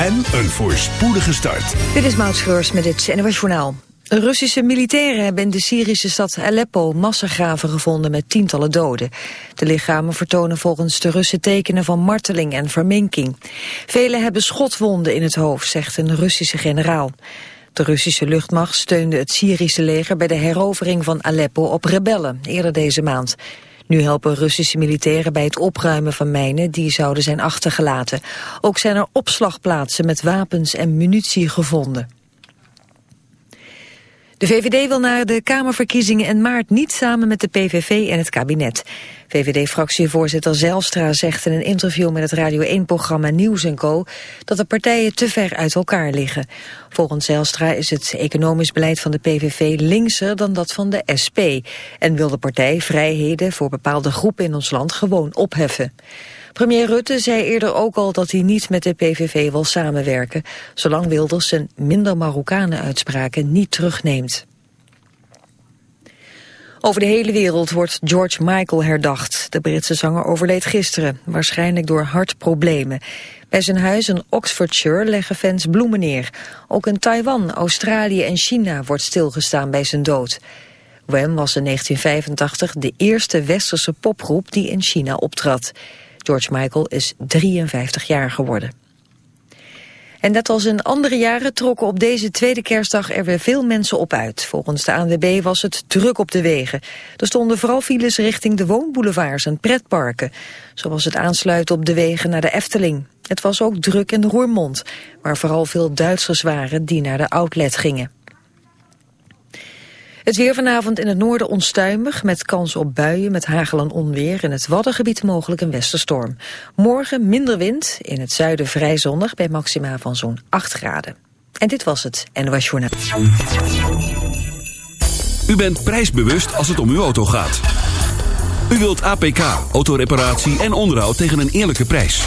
en een voorspoedige start. Dit is Maud met het NOS Journaal. Russische militairen hebben in de Syrische stad Aleppo massagraven gevonden met tientallen doden. De lichamen vertonen volgens de Russen tekenen van marteling en verminking. Velen hebben schotwonden in het hoofd, zegt een Russische generaal. De Russische luchtmacht steunde het Syrische leger bij de herovering van Aleppo op rebellen eerder deze maand. Nu helpen Russische militairen bij het opruimen van mijnen die zouden zijn achtergelaten. Ook zijn er opslagplaatsen met wapens en munitie gevonden. De VVD wil na de Kamerverkiezingen in maart niet samen met de PVV en het kabinet. VVD-fractievoorzitter Zelstra zegt in een interview met het Radio 1-programma Nieuws Co... dat de partijen te ver uit elkaar liggen. Volgens Zelstra is het economisch beleid van de PVV linkser dan dat van de SP... en wil de partij vrijheden voor bepaalde groepen in ons land gewoon opheffen. Premier Rutte zei eerder ook al dat hij niet met de PVV wil samenwerken... zolang Wilders zijn minder Marokkanen uitspraken niet terugneemt. Over de hele wereld wordt George Michael herdacht. De Britse zanger overleed gisteren, waarschijnlijk door hartproblemen. Bij zijn huis in Oxfordshire leggen fans bloemen neer. Ook in Taiwan, Australië en China wordt stilgestaan bij zijn dood. Wham was in 1985 de eerste westerse popgroep die in China optrad. George Michael is 53 jaar geworden. En net als in andere jaren trokken op deze tweede kerstdag er weer veel mensen op uit. Volgens de ANWB was het druk op de wegen. Er stonden vooral files richting de woonboulevards en pretparken. Zoals het aansluiten op de wegen naar de Efteling. Het was ook druk in Roermond, waar vooral veel Duitsers waren die naar de outlet gingen. Het weer vanavond in het noorden onstuimig met kans op buien met hagel en onweer. In het Waddengebied mogelijk een westerstorm. Morgen minder wind, in het zuiden vrij zonnig bij maxima van zo'n 8 graden. En dit was het NOS Journaal. U bent prijsbewust als het om uw auto gaat. U wilt APK, autoreparatie en onderhoud tegen een eerlijke prijs.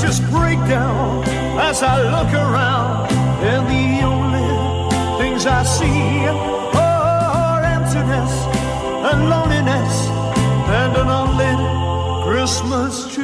just break down as I look around, and the only things I see are emptiness and loneliness and an unlit Christmas tree.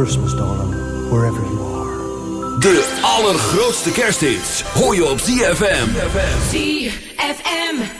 Christmas, darling, wherever you are. De allergrootste kersthits hoor je op ZFM. ZFM.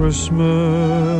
Christmas.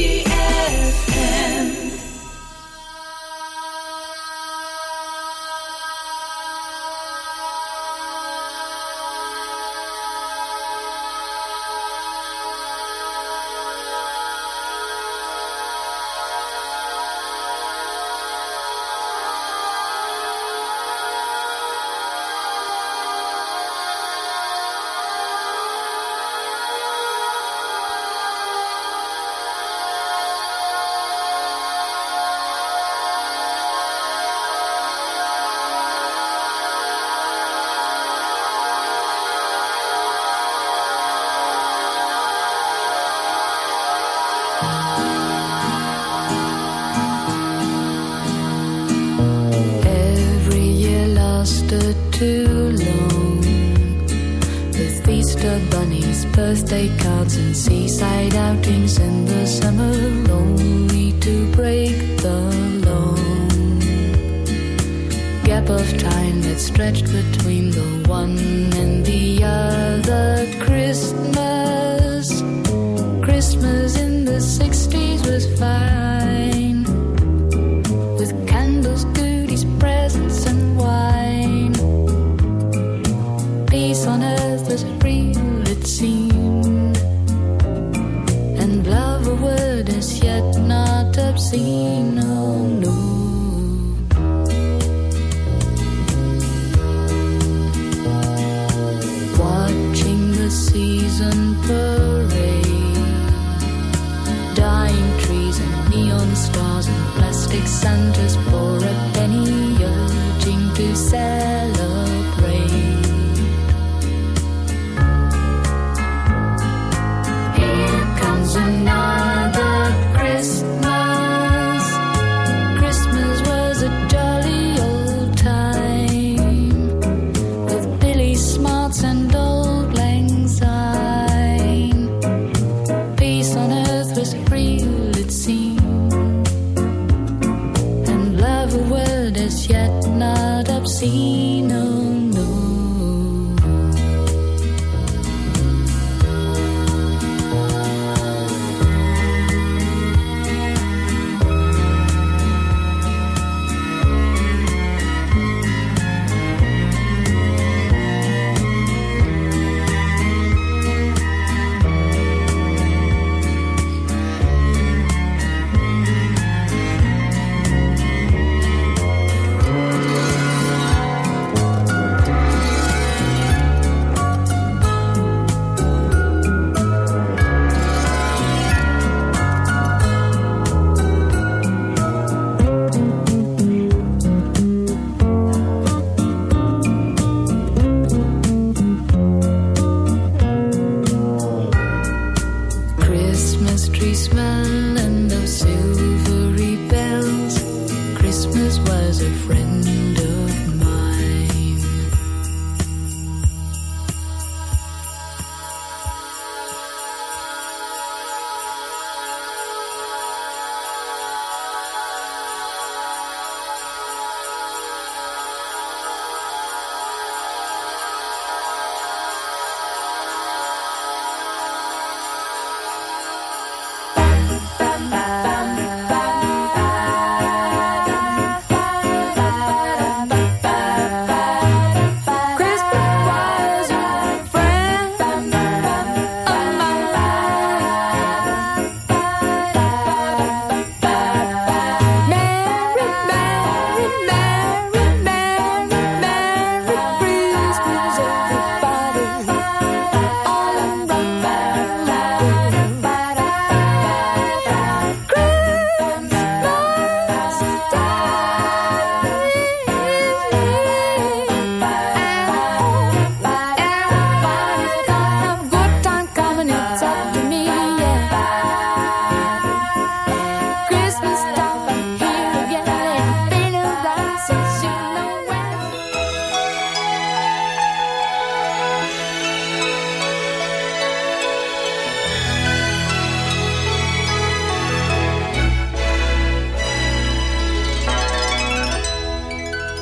Thursday cards and seaside outings in the summer, only to break the long gap of time that stretched between the one and the other.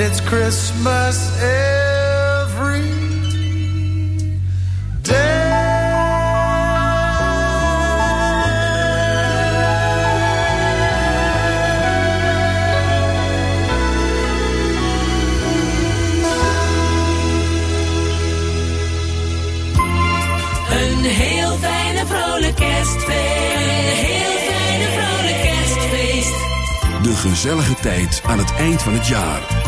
and it's Christmas every Een heel fijne vrolijk kerstfeest. Een heel fijne vrolijk kerstfeest. De gezellige tijd aan het eind van het jaar.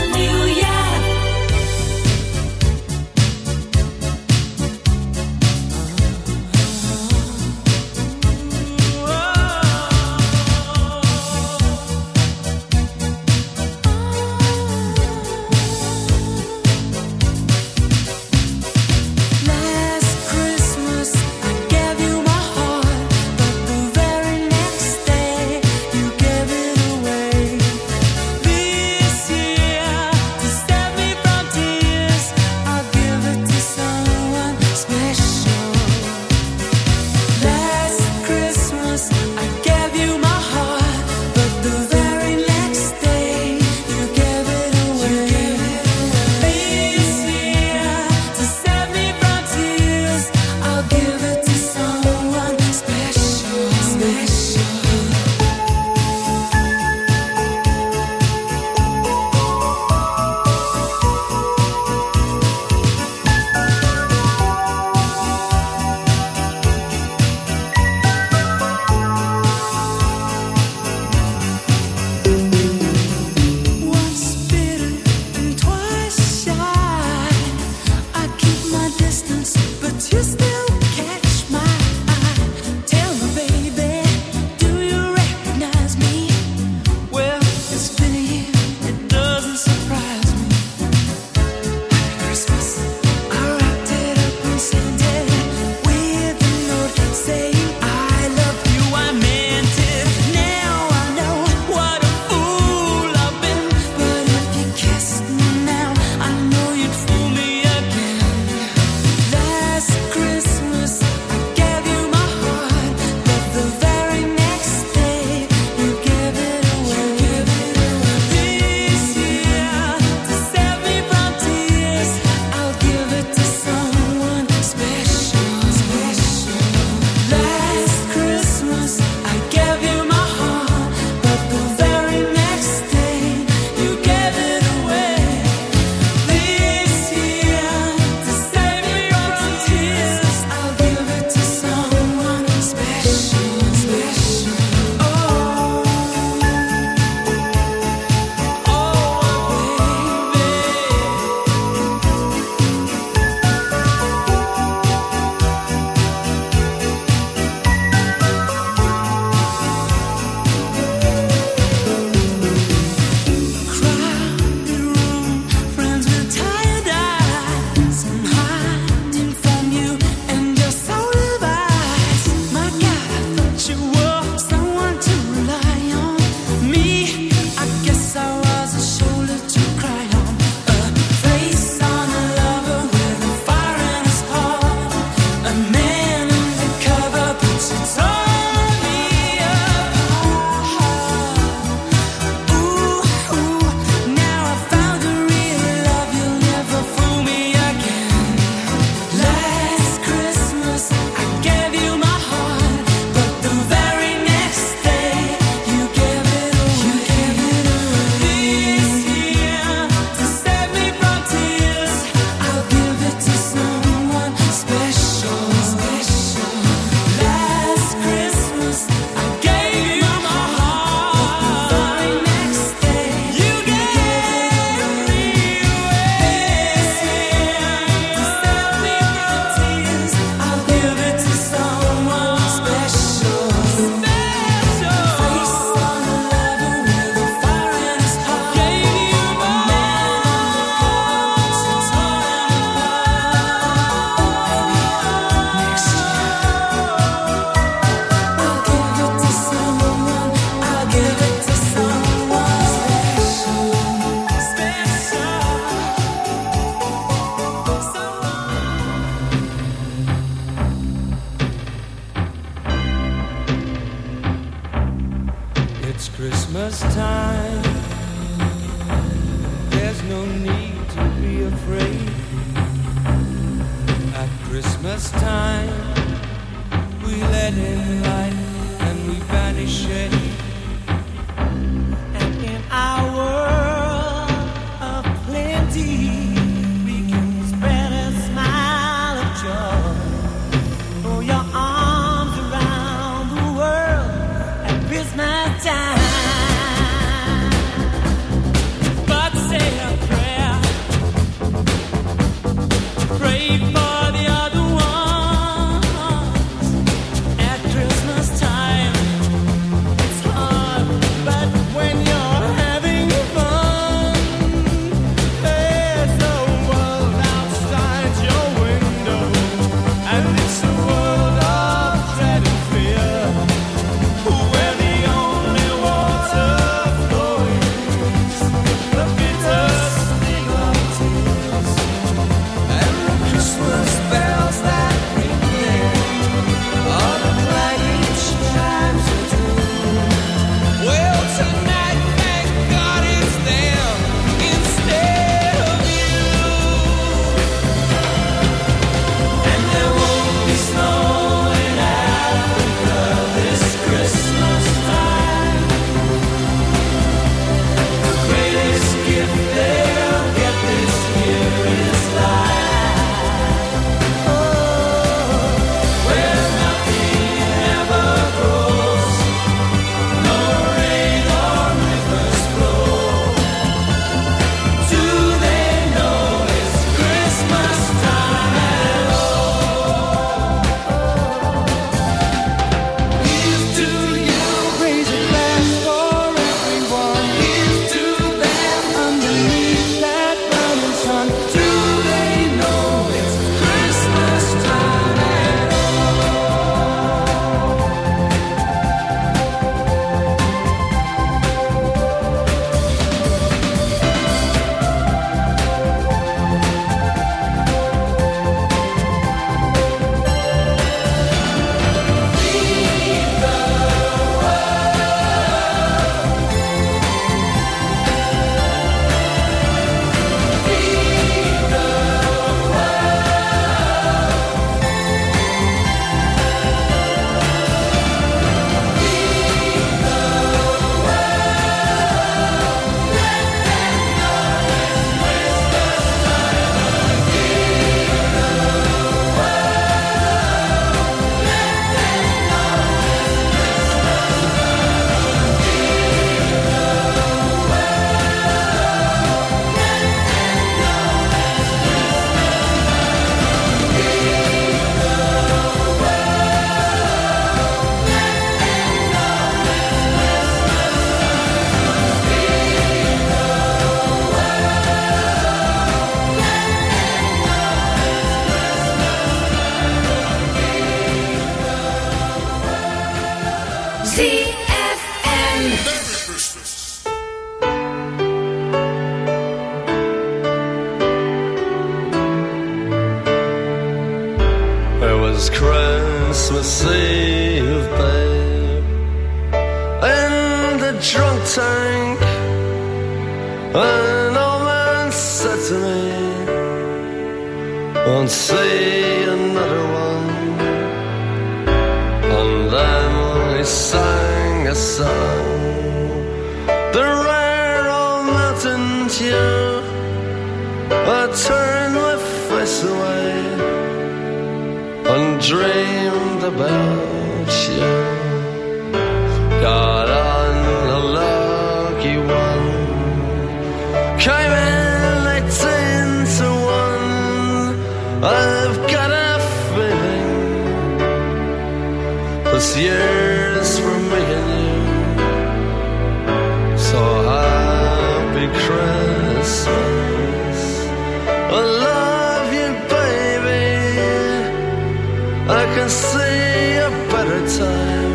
time.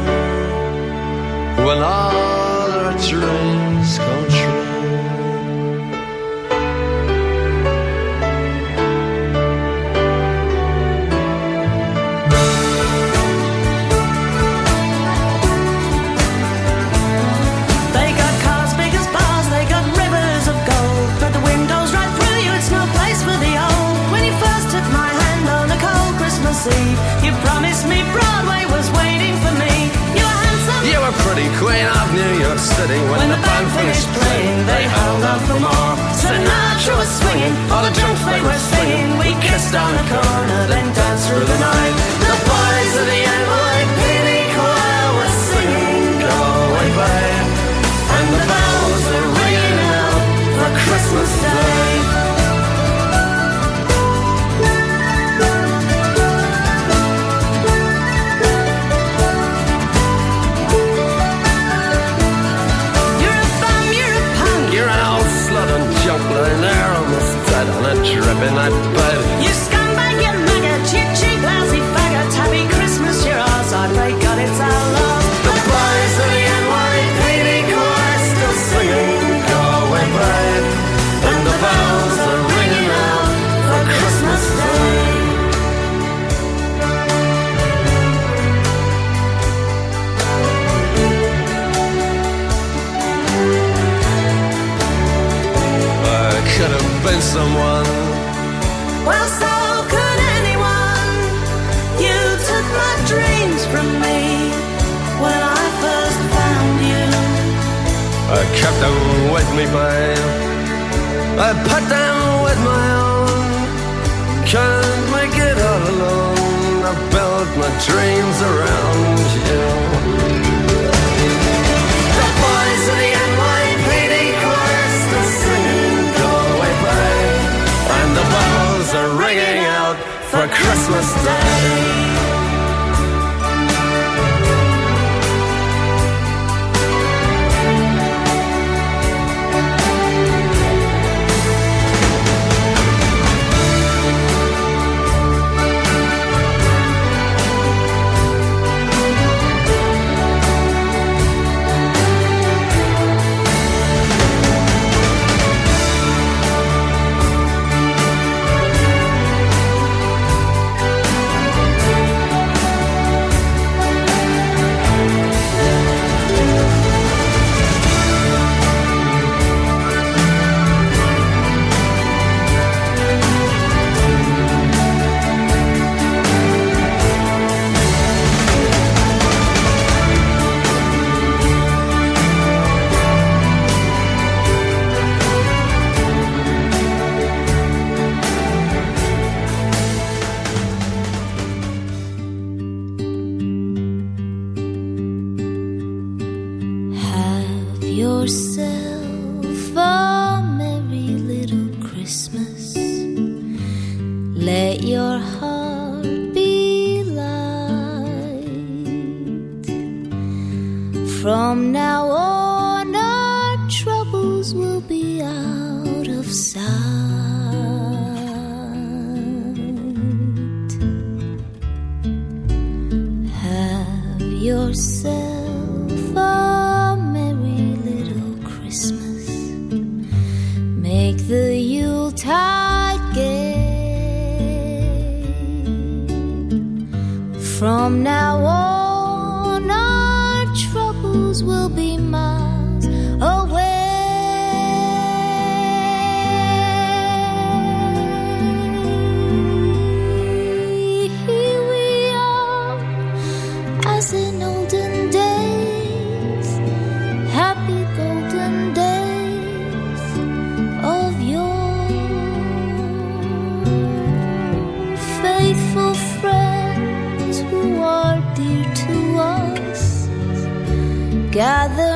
When all cut down with me blade. I put down with my own. Can't make it all alone. I built my dreams around you. The boys of the and the bells are ringing out for Christmas Day. out of sight. Have yourself a merry little Christmas. Make the Yuletide gay. From now on. gather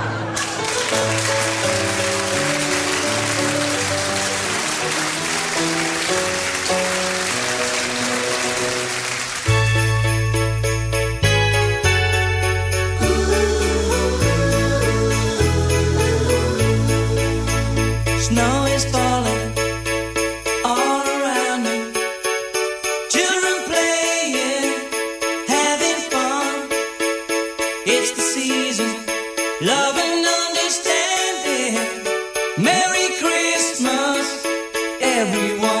Merry Christmas, everyone.